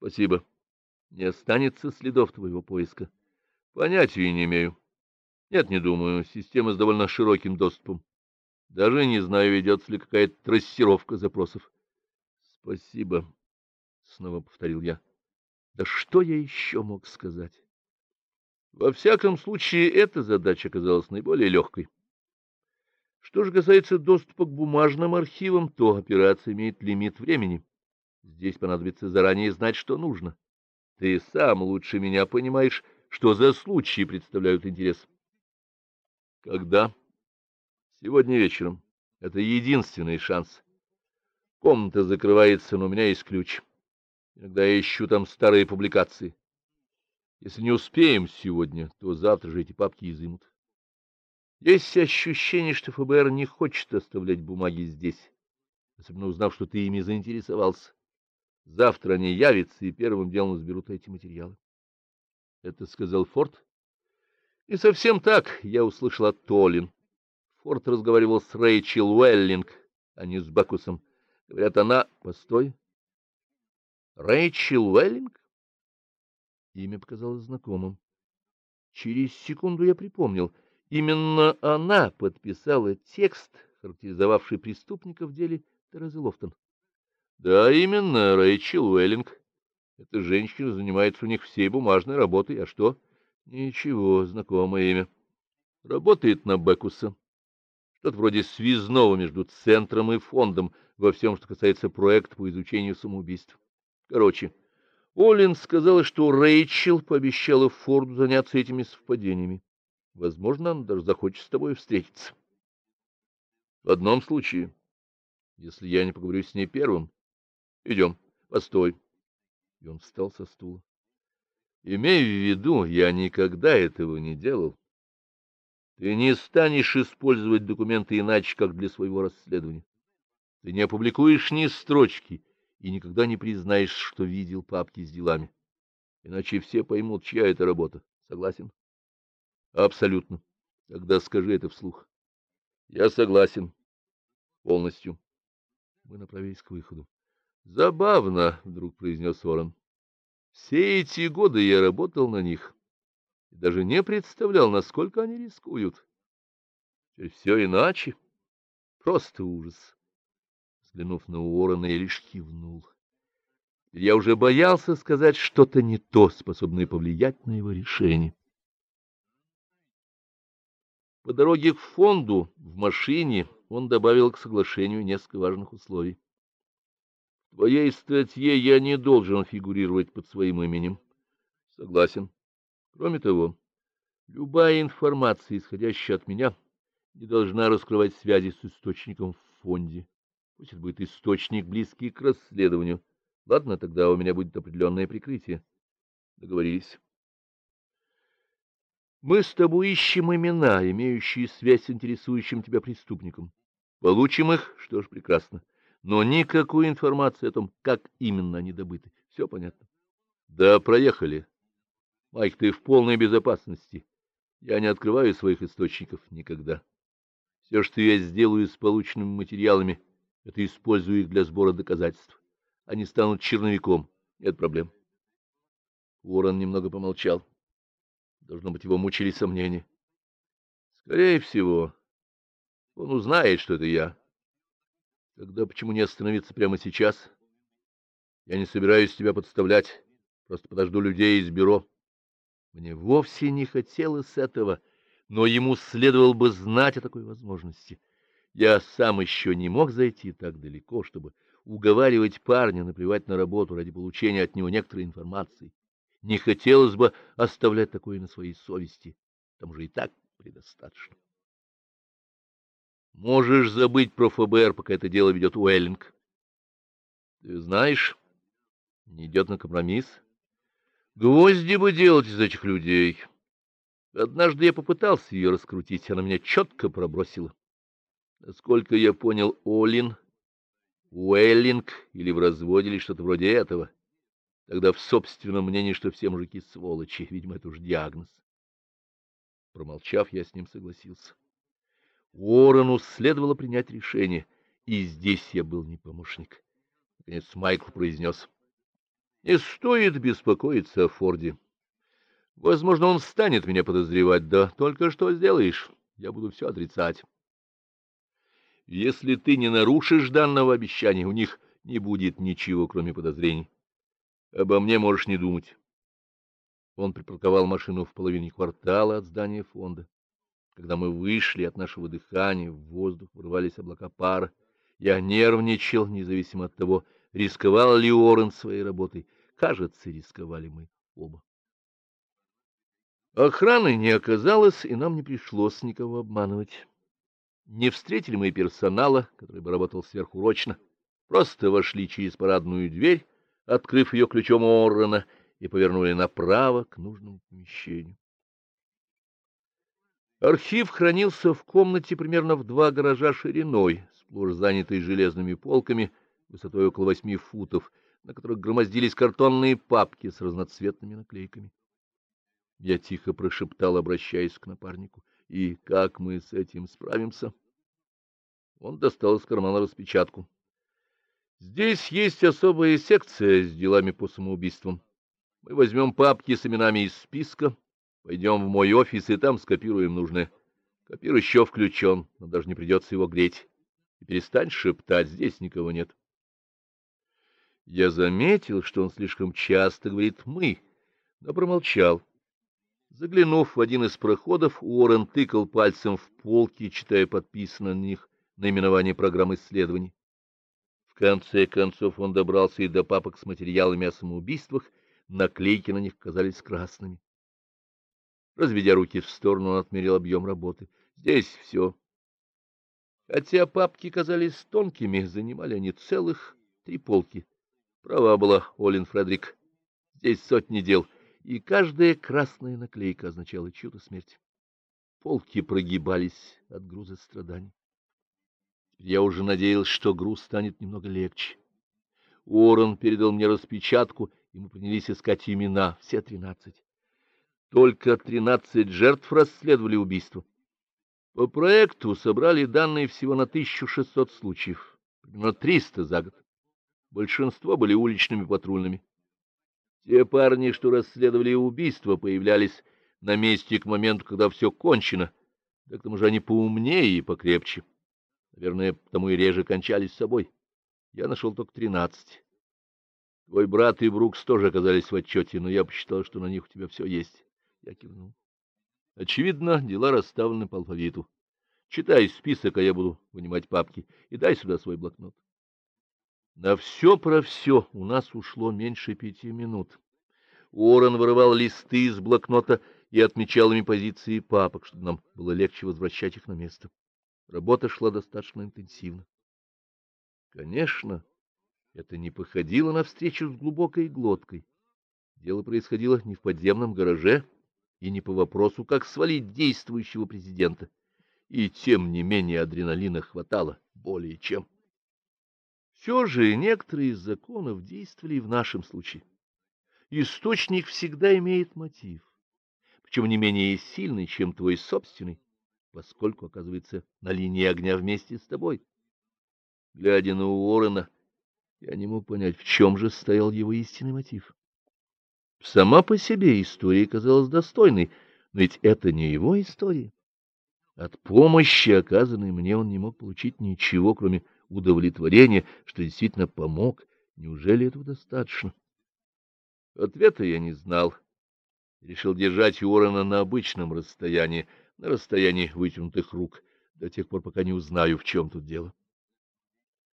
Спасибо. Не останется следов твоего поиска. Понятия не имею. Нет, не думаю. Система с довольно широким доступом. Даже не знаю, ведется ли какая-то трассировка запросов. Спасибо, снова повторил я. Да что я еще мог сказать? Во всяком случае, эта задача оказалась наиболее легкой. Что же касается доступа к бумажным архивам, то операция имеет лимит времени. Здесь понадобится заранее знать, что нужно. Ты сам лучше меня понимаешь, что за случаи представляют интерес. Когда? Сегодня вечером. Это единственный шанс. Комната закрывается, но у меня есть ключ. Иногда я ищу там старые публикации. Если не успеем сегодня, то завтра же эти папки изымут. Есть ощущение, что ФБР не хочет оставлять бумаги здесь, особенно узнав, что ты ими заинтересовался. Завтра они явятся и первым делом сберут эти материалы. Это сказал Форд. И совсем так я услышал от Толин. Форд разговаривал с Рэйчел Уэллинг, а не с Бакусом. Говорят, она... Постой. Рэйчел Уэллинг? Имя показалось знакомым. Через секунду я припомнил. Именно она подписала текст, характеризовавший преступника в деле Терезы Лофтон. Да, именно, Рэйчел Уэллинг. Эта женщина занимается у них всей бумажной работой. А что? Ничего, знакомое имя. Работает на Бекуса. Что-то вроде связного между центром и фондом во всем, что касается проекта по изучению самоубийств. Короче, Олин сказала, что Рэйчел пообещала Форду заняться этими совпадениями. Возможно, она даже захочет с тобой встретиться. В одном случае, если я не поговорю с ней первым, Идем, постой. И он встал со стула. Имей в виду, я никогда этого не делал. Ты не станешь использовать документы иначе, как для своего расследования. Ты не опубликуешь ни строчки и никогда не признаешь, что видел папки с делами. Иначе все поймут, чья это работа. Согласен? Абсолютно. Тогда скажи это вслух. Я согласен. Полностью. Мы направились к выходу. Забавно, — вдруг произнес Ворон. Все эти годы я работал на них и даже не представлял, насколько они рискуют. Теперь все иначе. Просто ужас. Взглянув на Уоррена, я лишь кивнул. Я уже боялся сказать что-то не то, способное повлиять на его решение. По дороге к фонду в машине он добавил к соглашению несколько важных условий. Твоей статье я не должен фигурировать под своим именем. Согласен. Кроме того, любая информация, исходящая от меня, не должна раскрывать связи с источником в фонде. Пусть это будет источник, близкий к расследованию. Ладно, тогда у меня будет определенное прикрытие. Договорились. Мы с тобой ищем имена, имеющие связь с интересующим тебя преступником. Получим их, что ж, прекрасно но никакой информации о том, как именно они добыты. Все понятно. Да, проехали. Майк, ты в полной безопасности. Я не открываю своих источников никогда. Все, что я сделаю с полученными материалами, это использую их для сбора доказательств. Они станут черновиком. Нет проблем. Уоррен немного помолчал. Должно быть, его мучили сомнения. Скорее всего, он узнает, что это я. Тогда почему не остановиться прямо сейчас? Я не собираюсь тебя подставлять, просто подожду людей из бюро. Мне вовсе не хотелось этого, но ему следовало бы знать о такой возможности. Я сам еще не мог зайти так далеко, чтобы уговаривать парня наплевать на работу ради получения от него некоторой информации. Не хотелось бы оставлять такое на своей совести, там же и так предостаточно. Можешь забыть про ФБР, пока это дело ведет Уэллинг. Ты знаешь, не идет на компромисс. Гвозди бы делать из этих людей. Однажды я попытался ее раскрутить, она меня четко пробросила. Насколько я понял, Олин, Уэллинг или в разводе, или что-то вроде этого. Тогда в собственном мнении, что все мужики сволочи, видимо, это уж диагноз. Промолчав, я с ним согласился. Уоррену следовало принять решение, и здесь я был не помощник. Наконец Майкл произнес. Не стоит беспокоиться о Форде. Возможно, он станет меня подозревать, да только что сделаешь, я буду все отрицать. Если ты не нарушишь данного обещания, у них не будет ничего, кроме подозрений. Обо мне можешь не думать. Он припарковал машину в половине квартала от здания фонда. Когда мы вышли от нашего дыхания, в воздух вырвались облака пара. Я нервничал, независимо от того, рисковал ли Уоррен своей работой. Кажется, рисковали мы оба. Охраны не оказалось, и нам не пришлось никого обманывать. Не встретили мы персонала, который бы работал сверхурочно. Просто вошли через парадную дверь, открыв ее ключом Оррена, и повернули направо к нужному помещению. Архив хранился в комнате примерно в два гаража шириной, сплошь занятой железными полками, высотой около восьми футов, на которых громоздились картонные папки с разноцветными наклейками. Я тихо прошептал, обращаясь к напарнику. И как мы с этим справимся? Он достал из кармана распечатку. Здесь есть особая секция с делами по самоубийствам. Мы возьмем папки с именами из списка, пойдем в мой офис и там скопируем нужное. Копир еще включен, но даже не придется его греть. И перестань шептать, здесь никого нет. Я заметил, что он слишком часто говорит «мы», но промолчал. Заглянув в один из проходов, Уоррен тыкал пальцем в полки, читая подписанное на них наименование программ исследований. В конце концов он добрался и до папок с материалами о самоубийствах, наклейки на них казались красными. Разведя руки в сторону, он отмерил объем работы. Здесь все. Хотя папки казались тонкими, занимали они целых три полки. Права была Олин Фредерик. Здесь сотни дел — и каждая красная наклейка означала чью-то смерть. Полки прогибались от груза страданий. Я уже надеялся, что груз станет немного легче. Уоррен передал мне распечатку, и мы принялись искать имена, все тринадцать. Только тринадцать жертв расследовали убийство. По проекту собрали данные всего на 1600 случаев, примерно 300 за год. Большинство были уличными патрульными. Те парни, что расследовали убийство, появлялись на месте к моменту, когда все кончено. Да к тому же они поумнее и покрепче. Наверное, потому и реже кончались с собой. Я нашел только тринадцать. Твой брат и Брукс тоже оказались в отчете, но я посчитал, что на них у тебя все есть. Я кивнул. Очевидно, дела расставлены по алфавиту. Читай список, а я буду вынимать папки. И дай сюда свой блокнот. На все про все у нас ушло меньше пяти минут. Уоррен вырывал листы из блокнота и отмечал ими позиции папок, чтобы нам было легче возвращать их на место. Работа шла достаточно интенсивно. Конечно, это не походило на встречу с глубокой глоткой. Дело происходило не в подземном гараже и не по вопросу, как свалить действующего президента. И тем не менее адреналина хватало более чем. Все же некоторые из законов действовали и в нашем случае. Источник всегда имеет мотив, причем не менее сильный, чем твой собственный, поскольку оказывается на линии огня вместе с тобой. Глядя на Уоррена, я не мог понять, в чем же стоял его истинный мотив. Сама по себе история казалась достойной, но ведь это не его история. От помощи, оказанной мне, он не мог получить ничего, кроме удовлетворение, что действительно помог. Неужели этого достаточно? Ответа я не знал. Решил держать Уоррена на обычном расстоянии, на расстоянии вытянутых рук, до тех пор, пока не узнаю, в чем тут дело.